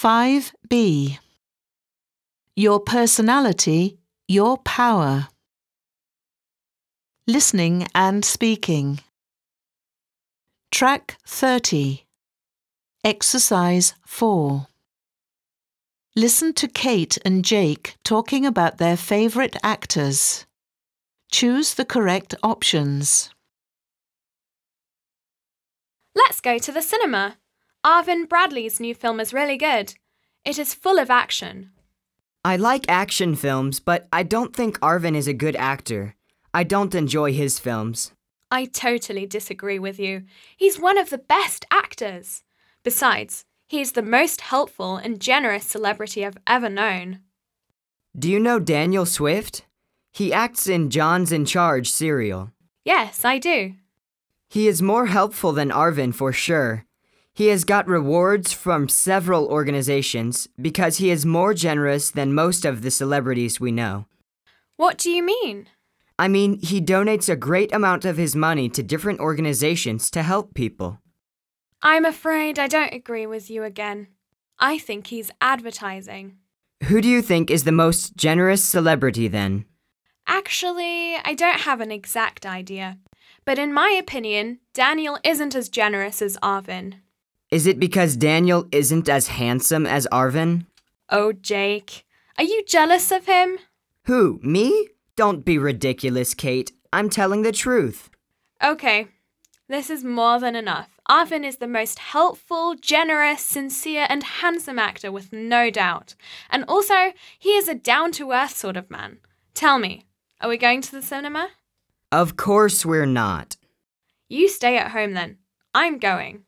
5b. Your personality, your power. Listening and speaking. Track 30. Exercise 4. Listen to Kate and Jake talking about their favourite actors. Choose the correct options. Let's go to the cinema. Arvin Bradley's new film is really good. It is full of action. I like action films, but I don't think Arvin is a good actor. I don't enjoy his films. I totally disagree with you. He's one of the best actors. Besides, he is the most helpful and generous celebrity I've ever known. Do you know Daniel Swift? He acts in John's in Charge serial. Yes, I do. He is more helpful than Arvin for sure. He has got rewards from several organizations because he is more generous than most of the celebrities we know. What do you mean? I mean, he donates a great amount of his money to different organizations to help people. I'm afraid I don't agree with you again. I think he's advertising. Who do you think is the most generous celebrity then? Actually, I don't have an exact idea. But in my opinion, Daniel isn't as generous as Arvin. Is it because Daniel isn't as handsome as Arvin? Oh, Jake, are you jealous of him? Who, me? Don't be ridiculous, Kate. I'm telling the truth. Okay, this is more than enough. Arvin is the most helpful, generous, sincere, and handsome actor with no doubt. And also, he is a down to earth sort of man. Tell me, are we going to the cinema? Of course we're not. You stay at home then. I'm going.